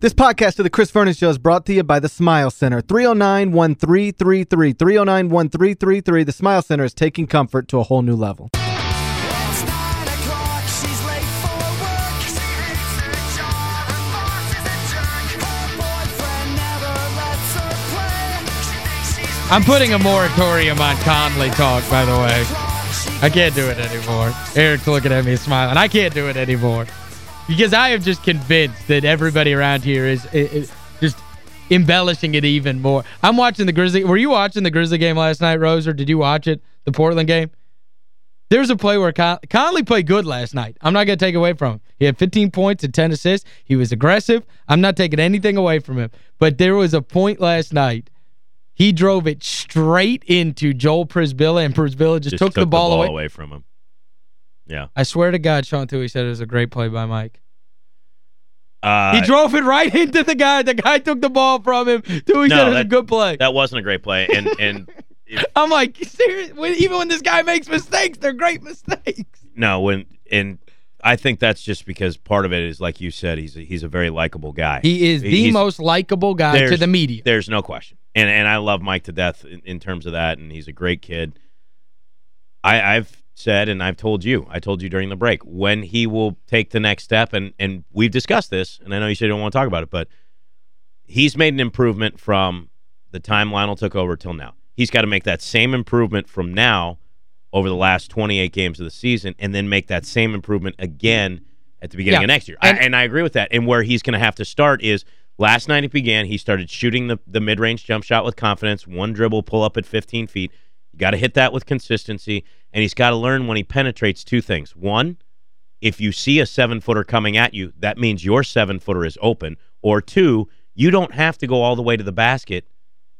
This podcast of the Chris Vernon Show is brought to you by the Smile Center. 309-1333. 309-1333. The Smile Center is taking comfort to a whole new level. I'm putting a moratorium on Conley talk, by the way. I can't do it anymore. Eric's looking at me smiling. I can't do it anymore. Because I am just convinced that everybody around here is, is just embellishing it even more. I'm watching the Grizzly. Were you watching the Grizzly game last night, Rose, or did you watch it, the Portland game? There's a play where Con Conley played good last night. I'm not going to take away from him. He had 15 points and 10 assists. He was aggressive. I'm not taking anything away from him. But there was a point last night he drove it straight into Joel Przybilla, and Przybilla just, just took, took, the ball, the ball away. away. from him. Yeah. I swear to God, Sean Tuohy said it was a great play by Mike. Uh, he drove it right into the guy. The guy took the ball from him. Tuohy no, said it was that, a good play. That wasn't a great play. And and I'm like, seriously, even when this guy makes mistakes, they're great mistakes. No, when and I think that's just because part of it is like you said, he's a, he's a very likable guy. He is the he's, most likable guy to the media. There's no question. And and I love Mike to death in, in terms of that, and he's a great kid. I, I've said, and I've told you, I told you during the break, when he will take the next step, and, and we've discussed this, and I know you said you don't want to talk about it, but he's made an improvement from the time Lionel took over till now. He's got to make that same improvement from now over the last 28 games of the season, and then make that same improvement again at the beginning Yeah. of next year. And- I, and I agree with that. And where he's going to have to start is last night it began. He started shooting the, the mid range jump shot with confidence, one dribble, pull up at 15 feet. Got to hit that with consistency, and he's got to learn when he penetrates two things. One, if you see a seven footer coming at you, that means your seven footer is open. Or two, you don't have to go all the way to the basket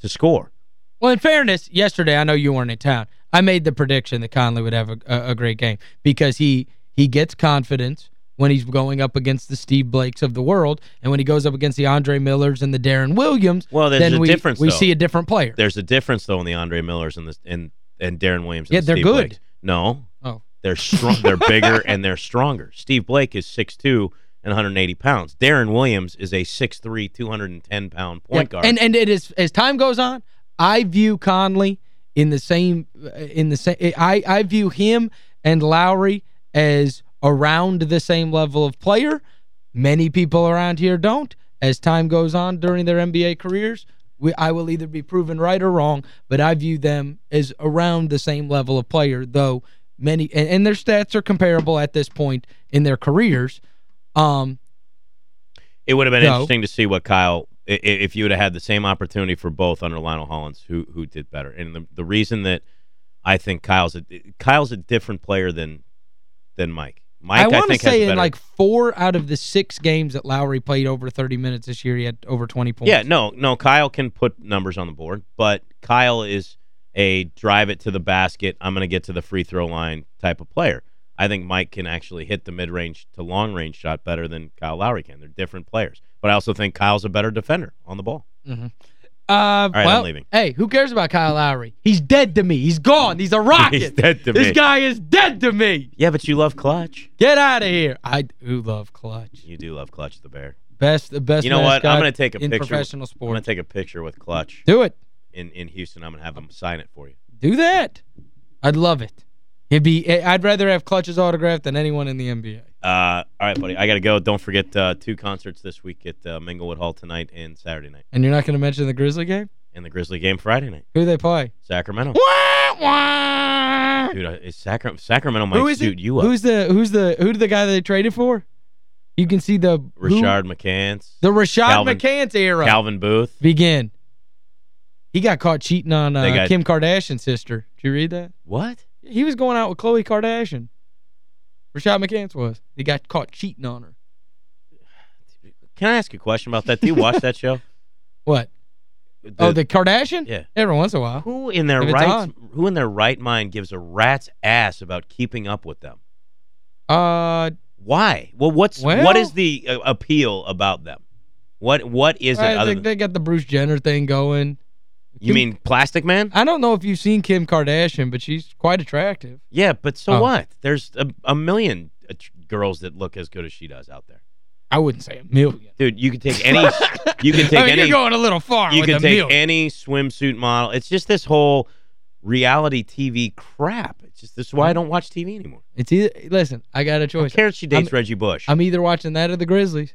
to score. Well, in fairness, yesterday, I know you weren't in town. I made the prediction that Conley would have a, a great game because he he gets confidence when he's going up against the Steve Blakes of the world and when he goes up against the Andre Millers and the Deron Williams, Well, there's then a we, difference, we though. see a different player. There's a difference though in the Andre Millers and the and and Deron Williams. And Yeah, the they're Steve good. Blakes. No, Oh. they're strong. they're bigger and they're stronger. Steve Blake is 6'2", and 180 pounds. Deron Williams is a 6'3", 210 pound point Yeah, guard. And and it is as time goes on, I view Conley in the same uh, in the same I I view him and Lowry as around the same level of player. Many people around here don't. As time goes on during their NBA careers, we, I will either be proven right or wrong, but I view them as around the same level of player, though many and, and their stats are comparable at this point in their careers. Um it would have been No. interesting to see what Kyle if you would have had the same opportunity for both under Lionel Hollins, who who did better. And the the reason that I think Kyle's a Kyle's a different player than than Mike. Mike, I want to say in better- like four out of the six games that Lowry played over 30 minutes this year, he had over 20 points. Yeah, no, no. Kyle can put numbers on the board, but Kyle is a drive it to the basket. I'm going to get to the free throw line type of player. I think Mike can actually hit the mid range to long range shot better than Kyle Lowry can. They're different players, but I also think Kyle's a better defender on the ball. Mm-hmm. Uh, right, I'm leaving. hey, who cares about Kyle Lowry? He's dead to me. He's gone. He's a rocket. He's dead to this me. guy is dead to me. Yeah, but you love Clutch. Get out of here. I do love Clutch. You do love Clutch the Bear. Best the best You know what? I'm going to take a in picture. professional I'm going to take a picture with Clutch Do it. in in Houston. I'm going to have him sign it for you. Do that. I'd love it. It'd be I'd rather have Clutch's autograph than anyone in the NBA. Uh, all right, buddy. I got to go. Don't forget uh, two concerts this week at uh, Minglewood Hall tonight and Saturday night, And you're not going to mention the Grizzly game? and the Grizzly game Friday night. Who they play? Sacramento. Wah, wah. Dude, is Sacra Sacramento might Who is suit it? you up. Who's the who's the who's the guy that they traded for? You can see the who- Rashad McCants, the Rashad Calvin- McCants era Calvin Booth. begin. He got caught cheating on uh, got- Kim Kardashian's sister. Did you read that? What? He was going out with Khloe Kardashian. Rashad McCants was. He got caught cheating on her. Can I ask you a question about that? Do you watch that show? What? oh, the Kardashian? Yeah. Every once in a while. Who in their right who in their right mind gives a rat's ass about keeping up with them? Uh, Why? Well, what's Well- what is the uh, appeal about them? What what is it I other think they got the Bruce Jenner thing going. You mean Plastic Man? I don't know if you've seen Kim Kardashian, but she's quite attractive. Yeah, but so Oh. what? There's a, a million girls that look as good as she does out there. I wouldn't say a million. Dude, you could take any you can take I mean, any you're going a little far you can take million. any swimsuit model. It's just this whole reality TV crap. It's just this is why I don't watch TV anymore. It's either listen, I got a choice. Who choice. cares she dates I'm- Reggie Bush? I'm either watching that or the Grizzlies.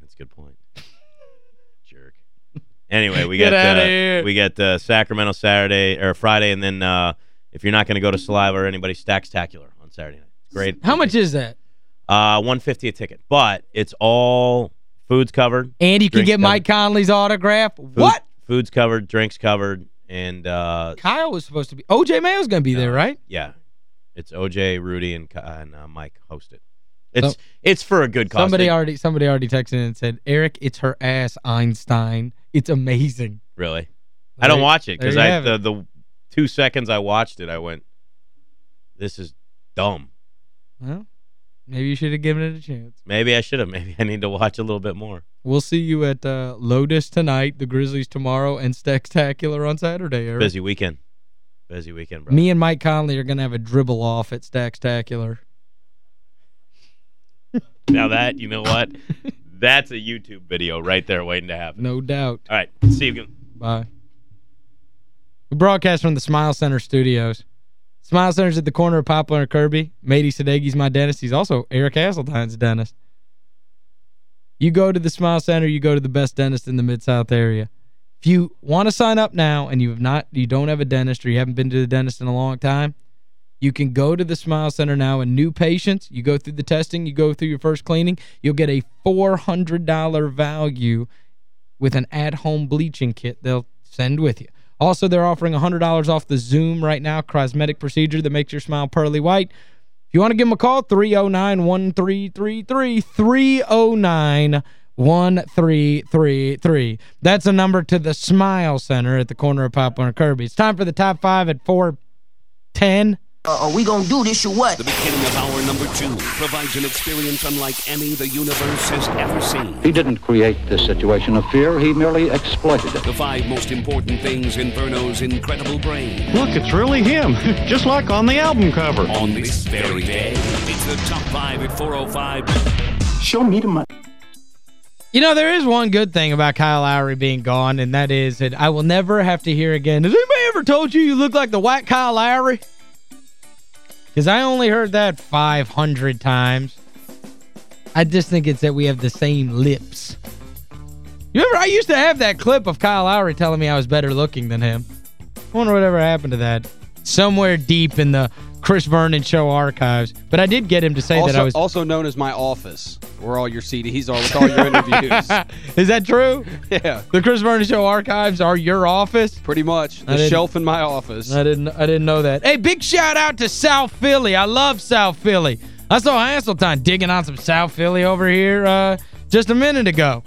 That's a good point. Anyway, we Get got uh, we got uh, Sacramento Saturday or Friday, and then uh, if you're not going to go to Saliva or anybody, Stackstacular on Saturday night. Great. How much is that? Uh, one fifty a ticket, but it's all foods covered. And you can get covered. Mike Conley's autograph. Food- What? Foods covered, drinks covered, and uh, Kyle was supposed to be. OJ Mayo's going to be there, right? yeah, it's OJ, Rudy, and and uh, Mike host it. It's So- it's for a good cause. Somebody already somebody already texted in and said, "Eric, it's her ass Einstein. It's amazing." really. I don't watch it because I the the two seconds I watched it, I went, "This is dumb." Well, maybe you should have given it a chance. Maybe I should have. Maybe I need to watch a little bit more. We'll see you at uh, Lotus tonight, the Grizzlies tomorrow, and Stacktacular on Saturday, Eric. Busy weekend. Busy weekend, bro. Me and Mike Conley are going to have a dribble off at Stacktacular. Now that, you know what? That's a YouTube video right there waiting to happen. No doubt. All right. See you again. Bye. We broadcast from the Smile Center studios. Smile Center's at the corner of Poplar and Kirby. Matey Sadegi's my dentist. He's also Eric Hasseltine's dentist. You go to the Smile Center, you go to the best dentist in the Mid-South area. If you want to sign up now and you have not you don't have a dentist or you haven't been to the dentist in a long time, you can go to the Smile Center now and new patients, you go through the testing, you go through your first cleaning, you'll get a $400 value with an at-home bleaching kit they'll send with you. Also, they're offering $100 off the Zoom right now, cosmetic procedure that makes your smile pearly white. If you want to give them a call, 309-1333, 309-1333. That's a number to the Smile Center at the corner of Poplar and Kirby. It's time for the top five at 410. Uh, are we gonna do this or what? The beginning of hour number two provides an experience unlike any the universe has ever seen. He didn't create this situation of fear, he merely exploited it. The five most important things in Verno's incredible brain. Look, it's really him, just like on the album cover. On this very day, it's the top five at 405. Show me the money. You know, there is one good thing about Kyle Lowry being gone, and that is that I will never have to hear again, has anybody ever told you you look like the white Kyle Lowry? Because I only heard that 500 times. I just think it's that we have the same lips. You remember, I used to have that clip of Kyle Lowry telling me I was better looking than him. I wonder whatever happened to that. Somewhere deep in the Chris Vernon show archives. But I did get him to say also, that I was... also known as my office, where all your CDs are with all your interviews. is that true? yeah, The Chris Vernon Show archives are your office? pretty much. The shelf in my office. I didn't I didn't know that. Hey, big shout out to South Philly. I love South Philly. I saw Hasseltine digging on some South Philly over here uh, just a minute ago.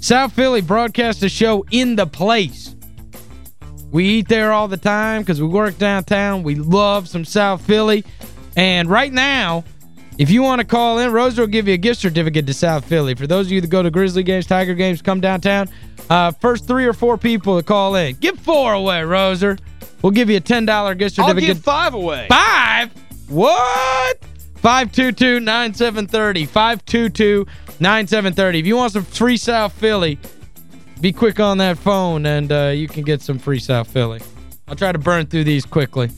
South Philly broadcasts a show in the place. We eat there all the time because we work downtown. We love some South Philly. And right now, if you want to call in, Roser will give you a gift certificate to South Philly. For those of you that go to Grizzly games, Tiger games, come downtown, uh, first three or four people to call in. Give four away, Roser. We'll give you a $10 gift certificate. I'll give five away. Five? What? 522-9730. 522-9730. If you want some free South Philly, be quick on that phone and uh, you can get some free South Philly. I'll try to burn through these quickly.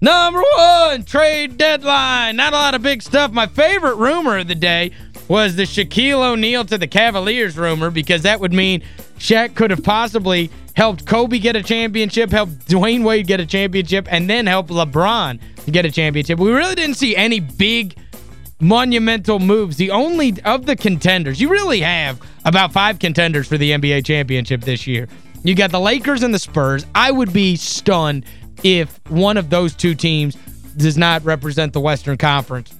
Number one, trade deadline. Not a lot of big stuff. My favorite rumor of the day was the Shaquille O'Neal to the Cavaliers rumor because that would mean Shaq could have possibly helped Kobe get a championship, helped Dwyane Wade get a championship, and then help LeBron get a championship. We really didn't see any big monumental moves. The only of the contenders, you really have about five contenders for the NBA championship this year. You got the Lakers and the Spurs. I would be stunned if one of those two teams does not represent the Western Conference.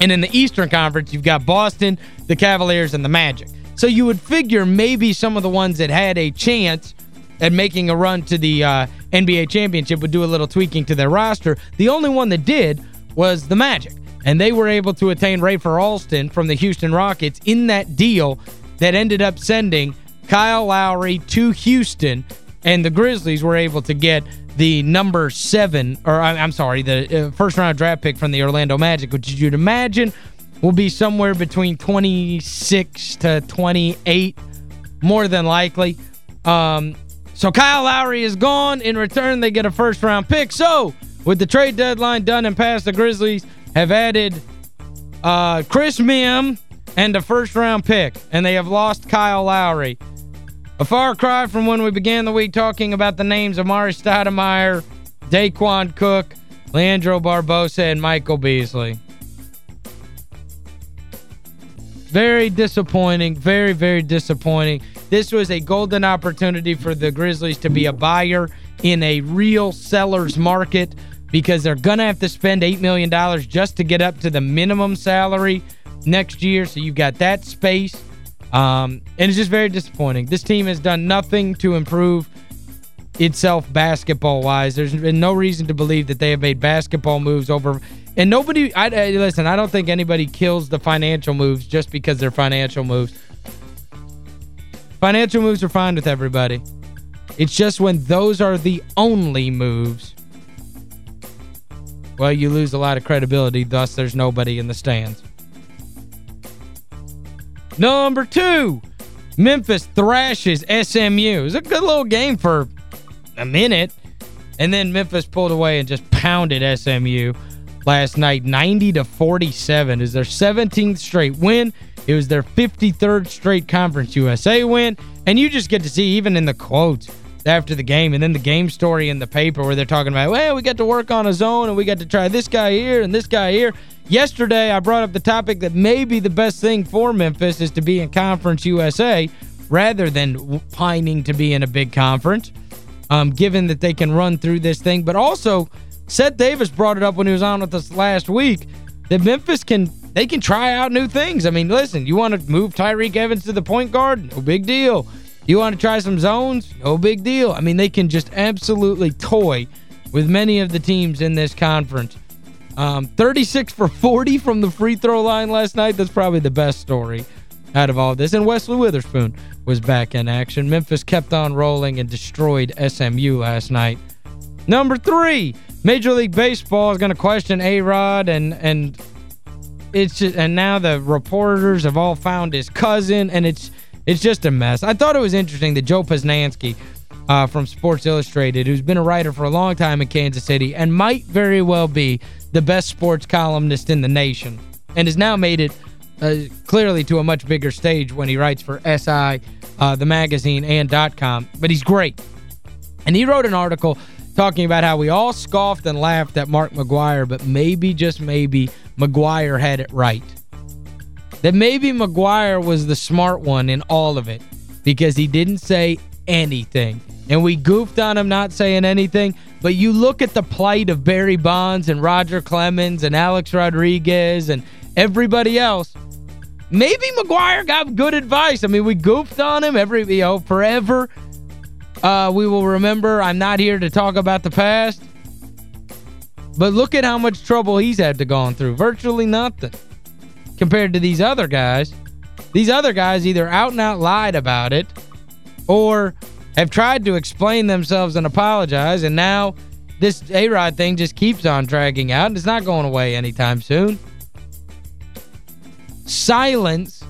And in the Eastern Conference, you've got Boston, the Cavaliers, and the Magic. So you would figure maybe some of the ones that had a chance at making a run to the uh, NBA championship would do a little tweaking to their roster. The only one that did was the Magic. And they were able to attain Rafer Alston from the Houston Rockets in that deal that ended up sending Kyle Lowry to Houston. And the Grizzlies were able to get the number seven, or I'm sorry, the uh, first-round draft pick from the Orlando Magic, which you'd imagine will be somewhere between 26 to 28, more than likely. Um, so Kyle Lowry is gone. In return, they get a first-round pick. So, with the trade deadline done and passed, the Grizzlies have added uh, Chris Mihm and a first-round pick, and they have lost Kyle Lowry. A far cry from when we began the week talking about the names of Mari Stoudemire, Daequan Cook, Leandro Barbosa, and Michael Beasley. Very disappointing. Very, very disappointing. This was a golden opportunity for the Grizzlies to be a buyer in a real seller's market because they're going to have to spend $8 million just to get up to the minimum salary next year. So you've got that space. Um, and it's just very disappointing. This team has done nothing to improve itself basketball-wise. There's been no reason to believe that they have made basketball moves over and nobody, I, I, listen, I don't think anybody kills the financial moves just because they're financial moves. Financial moves are fine with everybody. It's just when those are the only moves, well, you lose a lot of credibility, thus there's nobody in the stands. Number two, Memphis thrashes SMU. It was a good little game for a minute. And then Memphis pulled away and just pounded SMU last night 90 to 47 is their 17th straight win it was their 53rd straight conference USA win and you just get to see even in the quotes after the game and then the game story in the paper where they're talking about well we got to work on a zone and we got to try this guy here and this guy here yesterday I brought up the topic that maybe the best thing for Memphis is to be in conference USA rather than pining to be in a big conference um, given that they can run through this thing but also Seth Davis brought it up when he was on with us last week that Memphis can they can try out new things. I mean, listen, you want to move Tyreke Evans to the point guard? No big deal. You want to try some zones? No big deal. I mean, they can just absolutely toy with many of the teams in this conference. Um, 36 for 40 from the free throw line last night. That's probably the best story out of all this. And Wesley Witherspoon was back in action. Memphis kept on rolling and destroyed SMU last night. Number three, Major League Baseball is going to question A-Rod and and it's just and now the reporters have all found his cousin and it's it's just a mess. I thought it was interesting that Joe Posnanski uh, from Sports Illustrated, who's been a writer for a long time in Kansas City and might very well be the best sports columnist in the nation and has now made it uh, clearly to a much bigger stage when he writes for SI, uh, the magazine, and dot .com. But he's great. And he wrote an article talking about how we all scoffed and laughed at Mark McGwire, but maybe, just maybe, McGwire had it right. That maybe McGwire was the smart one in all of it because he didn't say anything. And we goofed on him not saying anything, but you look at the plight of Barry Bonds and Roger Clemens and Alex Rodriguez and everybody else, maybe McGwire got good advice. I mean, we goofed on him every, you know, forever uh, we will remember I'm not here to talk about the past. But look at how much trouble he's had to gone through. Virtually nothing compared to these other guys. These other guys either out and out lied about it or have tried to explain themselves and apologize, and now this A-Rod thing just keeps on dragging out, and it's not going away anytime soon. Silence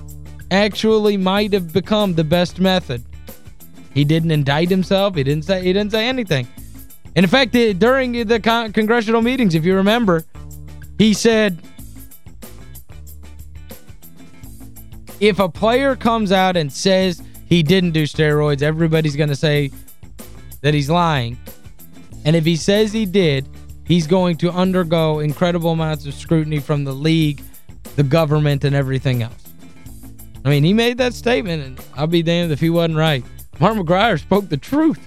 actually might have become the best method. He didn't indict himself. He didn't say he didn't say anything. And in fact, during the con congressional meetings, if you remember, he said if a player comes out and says he didn't do steroids, everybody's going to say that he's lying. And if he says he did, he's going to undergo incredible amounts of scrutiny from the league, the government, and everything else. I mean, he made that statement, and I'll be damned if he wasn't right. Mark McGwire spoke the truth.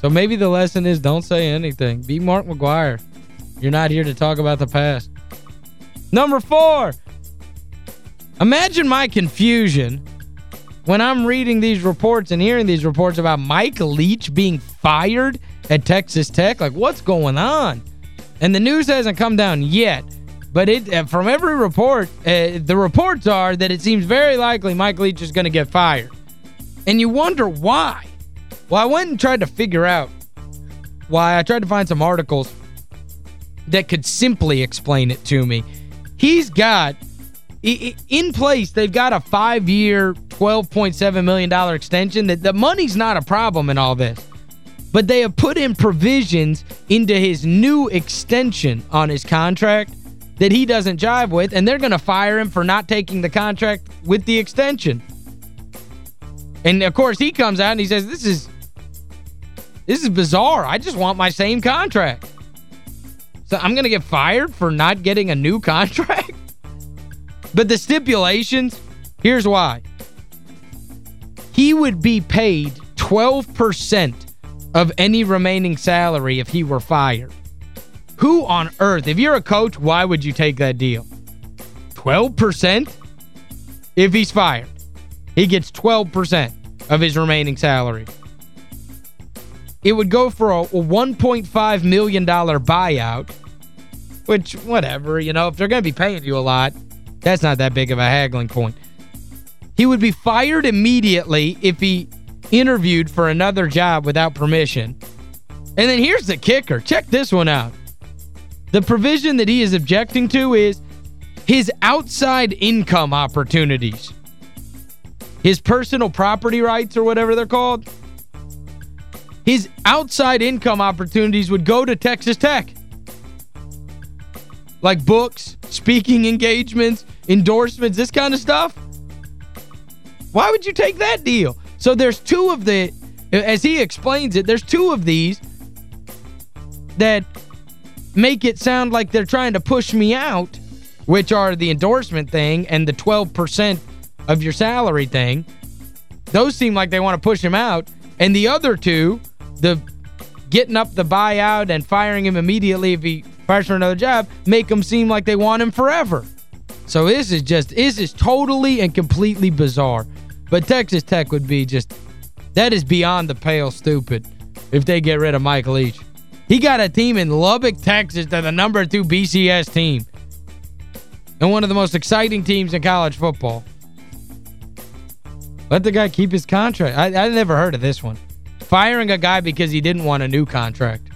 So maybe the lesson is don't say anything. Be Mark McGwire. You're not here to talk about the past. Number four. Imagine my confusion when I'm reading these reports and hearing these reports about Mike Leach being fired at Texas Tech. Like, what's going on? And the news hasn't come down yet. But it uh, from every report, uh, the reports are that it seems very likely Mike Leach is going to get fired. And you wonder why. Well, I went and tried to figure out why. I tried to find some articles that could simply explain it to me. He's got, in place, they've got a five-year, $12.7 million extension. That The money's not a problem in all this. But they have put in provisions into his new extension on his contract that he doesn't jive with, and they're going to fire him for not taking the contract with the extension. And, of course, he comes out and he says, this is this is bizarre. I just want my same contract. So I'm going to get fired for not getting a new contract? But the stipulations, here's why. He would be paid 12% of any remaining salary if he were fired. Who on earth, if you're a coach, why would you take that deal? 12%? If he's fired. He gets 12% of his remaining salary it would go for a, a $1.5 million buyout, which, whatever, you know, if they're going to be paying you a lot, that's not that big of a haggling point. He would be fired immediately if he interviewed for another job without permission. And then here's the kicker. Check this one out. The provision that he is objecting to is his outside income opportunities. His personal property rights or whatever they're called his outside income opportunities would go to Texas Tech. Like books, speaking engagements, endorsements, this kind of stuff. Why would you take that deal? So there's two of the, as he explains it, there's two of these that make it sound like they're trying to push me out, which are the endorsement thing and the 12% of your salary thing. Those seem like they want to push him out. And the other two the getting up the buyout and firing him immediately if he for another job make them seem like they want him forever. So this is just, this is totally and completely bizarre. But Texas Tech would be just, that is beyond the pale stupid if they get rid of Mike Leach. He got a team in Lubbock, Texas, to the number two BCS team. And one of the most exciting teams in college football. Let the guy keep his contract. I, I never heard of this one. Firing a guy because he didn't want a new contract.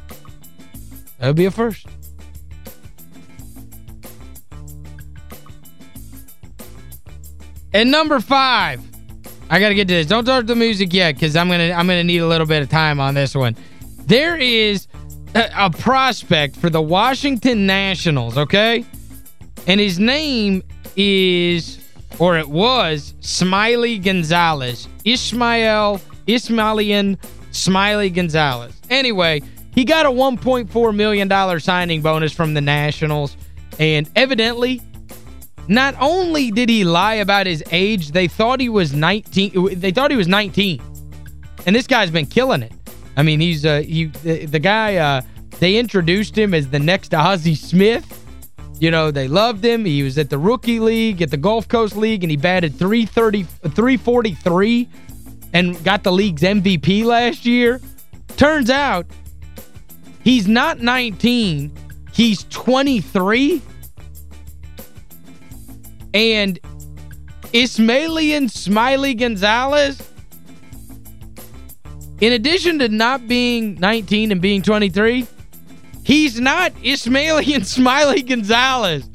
That would be a first. And number five. I got to get to this. Don't start the music yet because I'm going to I'm gonna need a little bit of time on this one. There is a, a prospect for the Washington Nationals, okay? And his name is, or it was, Smiley Gonzalez. Ishmael, Ismailian Smiley Gonzalez. Anyway, he got a $1.4 million signing bonus from the Nationals. And evidently, not only did he lie about his age, they thought he was 19. They thought he was 19. And this guy's been killing it. I mean, he's uh, he the, the guy uh, they introduced him as the next Ozzie Smith. You know, they loved him. He was at the Rookie League, at the Gulf Coast League, and he batted 330 343 and got the league's MVP last year. Turns out he's not 19, he's 23. And Ismailian Smiley Gonzalez, in addition to not being 19 and being 23, he's not Ismailian Smiley Gonzalez.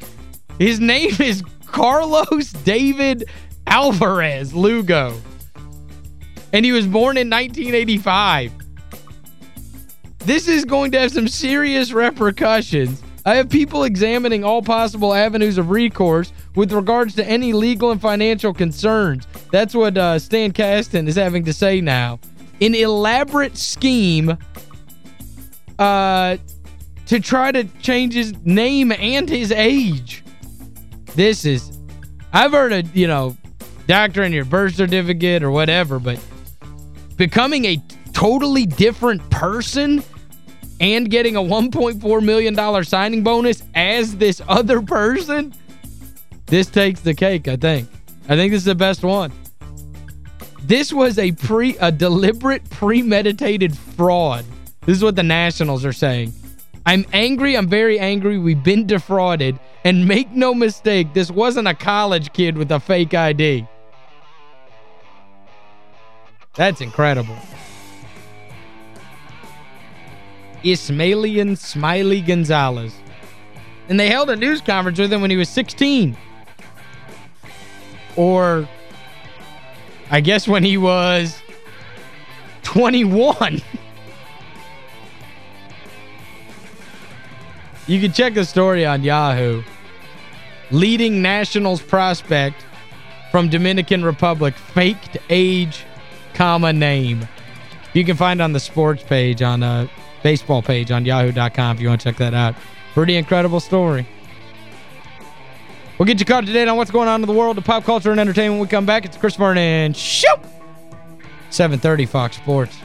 His name is Carlos David Alvarez Lugo and he was born in 1985. This is going to have some serious repercussions. I have people examining all possible avenues of recourse with regards to any legal and financial concerns. That's what uh, Stan Kasten is having to say now. An elaborate scheme uh, to try to change his name and his age. This is... I've heard of, you know, doctor in your birth certificate or whatever, but becoming a totally different person and getting a $1.4 million signing bonus as this other person, this takes the cake, I think. I think this is the best one. This was a pre a deliberate premeditated fraud. This is what the Nationals are saying. I'm angry. I'm very angry. We've been defrauded. And make no mistake, this wasn't a college kid with a fake ID. That's incredible. Ismailian Smiley Gonzalez. And they held a news conference with him when he was 16. Or, I guess when he was 21. you can check the story on Yahoo. Leading Nationals prospect from Dominican Republic, faked age, comma, name. You can find on the sports page, on uh, baseball page on yahoo.com if you want to check that out. Pretty incredible story. We'll get you caught today on what's going on in the world of pop culture and entertainment when we come back. It's Chris Vernon. Shoot! 730 Fox Sports.